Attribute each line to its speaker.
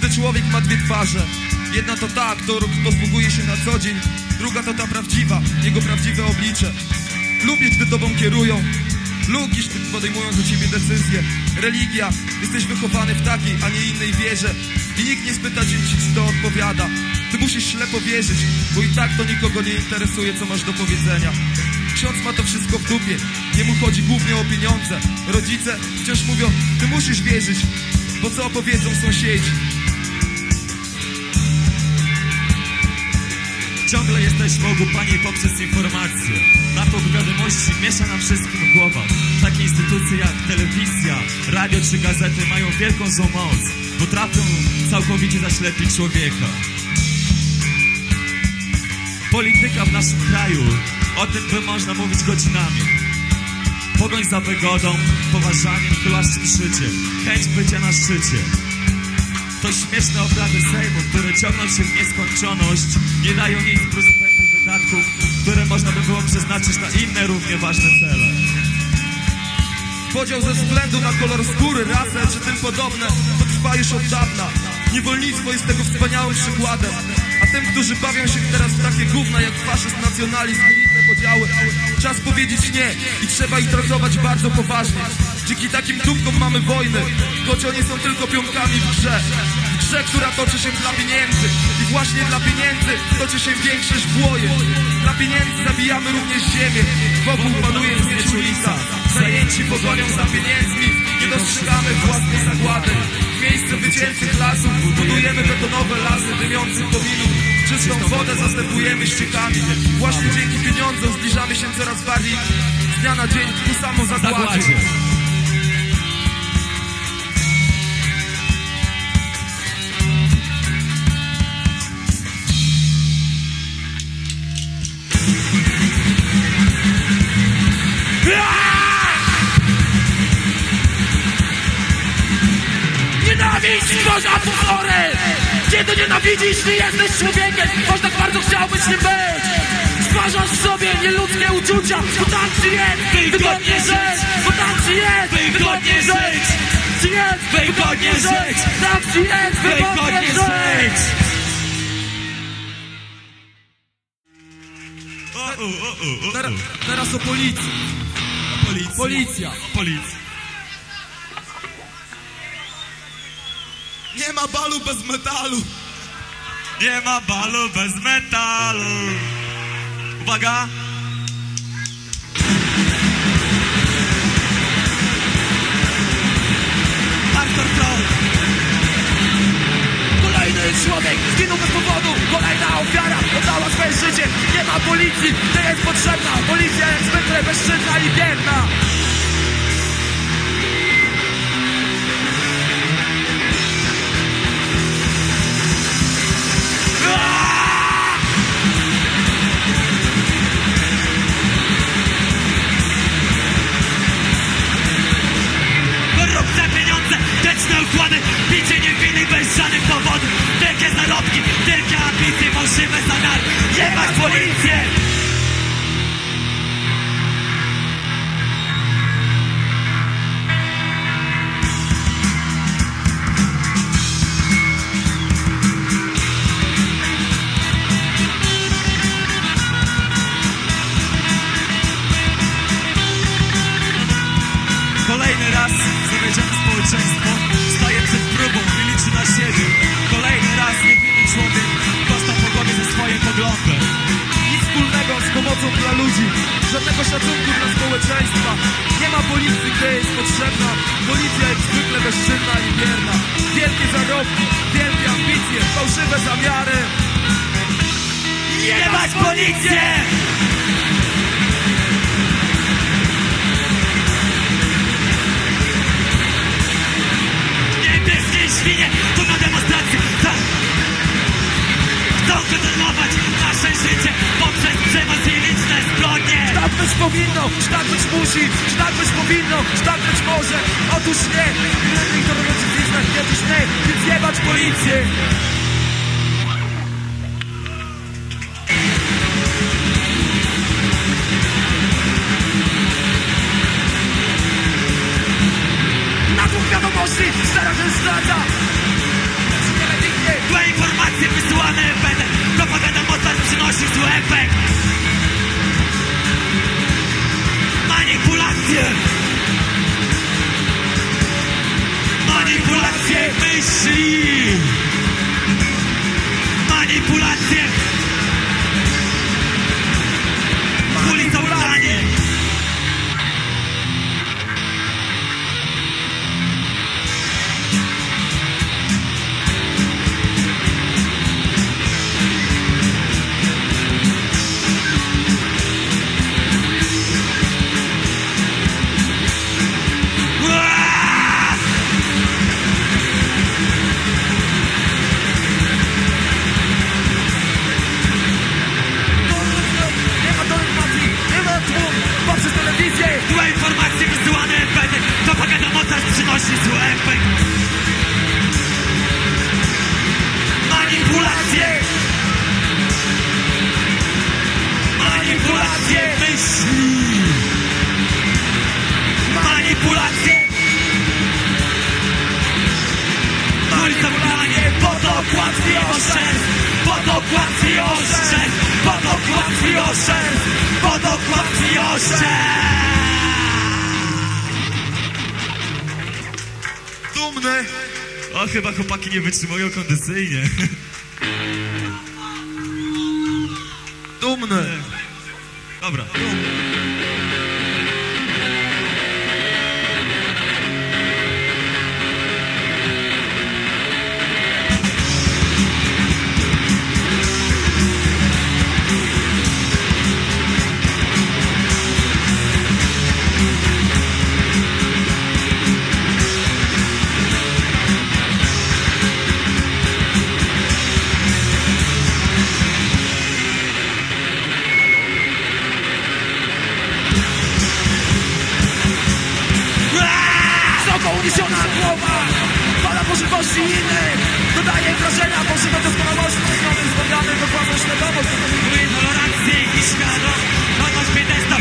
Speaker 1: Każdy człowiek ma dwie twarze. Jedna to ta, którą posługuje się na co dzień. Druga to ta prawdziwa, jego prawdziwe oblicze. Lubisz, gdy tobą kierują. Lubisz, gdy podejmują za ciebie decyzje. Religia. Jesteś wychowany w takiej, a nie innej wierze. I nikt nie spyta cię, czy to odpowiada. Ty musisz ślepo wierzyć, bo i tak to nikogo nie interesuje, co masz do powiedzenia. Ksiądz ma to wszystko w dupie. Jemu chodzi głównie o pieniądze. Rodzice wciąż mówią, ty musisz wierzyć, bo co opowiedzą sąsiedzi.
Speaker 2: Ciągle jesteśmy ogłupani poprzez informacje. Natłok wiadomości miesza nam wszystkim w głowach. Takie instytucje jak telewizja, radio czy gazety mają wielką złą moc. Potrafią całkowicie zaślepić człowieka. Polityka w naszym kraju, o tym by można mówić godzinami. Pogoń za wygodą, poważaniem, klaszczym życiem, chęć bycia na szczycie. To śmieszne obrady Sejmu, które ciągną się w nieskończoność, nie dają nic zbędnych wydatków, które można by było przeznaczyć na inne równie ważne cele.
Speaker 1: Podział ze względu na kolor skóry, rasę czy tym podobne, to trwa już od dawna. Niewolnictwo jest tego wspaniałym przykładem. A tym, którzy bawią się teraz w takie gówna jak faszyzm, nacjonalizm podziały, czas powiedzieć nie i trzeba ich traktować bardzo poważnie. Dzięki takim dupkom mamy wojny, choć oni są tylko pionkami w grze. W grze, która toczy się dla pieniędzy i właśnie dla pieniędzy toczy się większość błoje. Dla pieniędzy zabijamy również ziemię, wokół panuje znieczulica. Zajęci pogonią za pieniędzmi, nie dostrzegamy własnej zagłady. W miejsce wyciętych lasów budujemy betonowe lasy dymiących kominów. Czystą wodę zastępujemy ściekami. Właśnie dzięki pieniądzom zbliżamy się coraz bardziej z dnia na dzień ku samozagładzie.
Speaker 2: Zakładzie.
Speaker 3: Nienawiść stwarza potwory! Kiedy nienawidzisz, nie jesteś człowiekiem, choć tak bardzo chciałbyś nie być! Stwarzasz w sobie nieludzkie uczucia, bo tak ci jest wygodnie żyć! Bo tak ci jest wygodnie żyć! Ci jest wygodnie żyć! Tak ci jest wygodnie żyć!
Speaker 2: O, o, o, o, o,
Speaker 1: Teraz, teraz o policji.
Speaker 2: Policja.
Speaker 1: Policja. Nie ma balu bez metalu.
Speaker 2: Nie ma balu bez metalu. Uwaga! Hardcore Flow.
Speaker 3: Kolejny człowiek zginął bez powodu Kolejna ofiara oddała swoje życie Nie ma policji, nie jest potrzebna Policja jak zwykle bezczynna i bierna
Speaker 2: powodów Wielkie zarobki, wielkie ambicje Fałszywe zamiary Jebać policję! Kolejny raz zawiedzione społeczeństwo staje przed próbą i liczy na siebie.
Speaker 1: Pomocą dla ludzi. Żadnego szacunku dla społeczeństwa. Nie ma policji, gdzie jest potrzebna. Policja jest zwykle bezczynna i bierna. Wielkie zarobki, wielkie ambicje, fałszywe zamiary.
Speaker 2: Jebać policję!
Speaker 1: powinno, czy tak być musi, czy tak być powinno, czy tak być może. Otóż nie, innych to robiący wyznać, nie, otóż nie, więc jebać policję.
Speaker 3: Na dwóch wiadomości stara się zdradza.
Speaker 2: Złe informacje wysyłane w Propaganda mocarstw przynosi zły efekt oszczędź, podokład mi oszczędź, podokład mi oszczędź!
Speaker 1: Dumny!
Speaker 2: O, chyba chłopaki nie wytrzymują kondycyjnie.
Speaker 1: Dumny!
Speaker 2: Dobra.
Speaker 3: Dumny. uniesiona głowa Fala możliwości innych Dodaje wrażenia Bożego doskonałości Znowu zbawiamy, bo kłamą świadomość.
Speaker 2: Brakuje tolerancji i
Speaker 3: świadomość Nowość mnie testa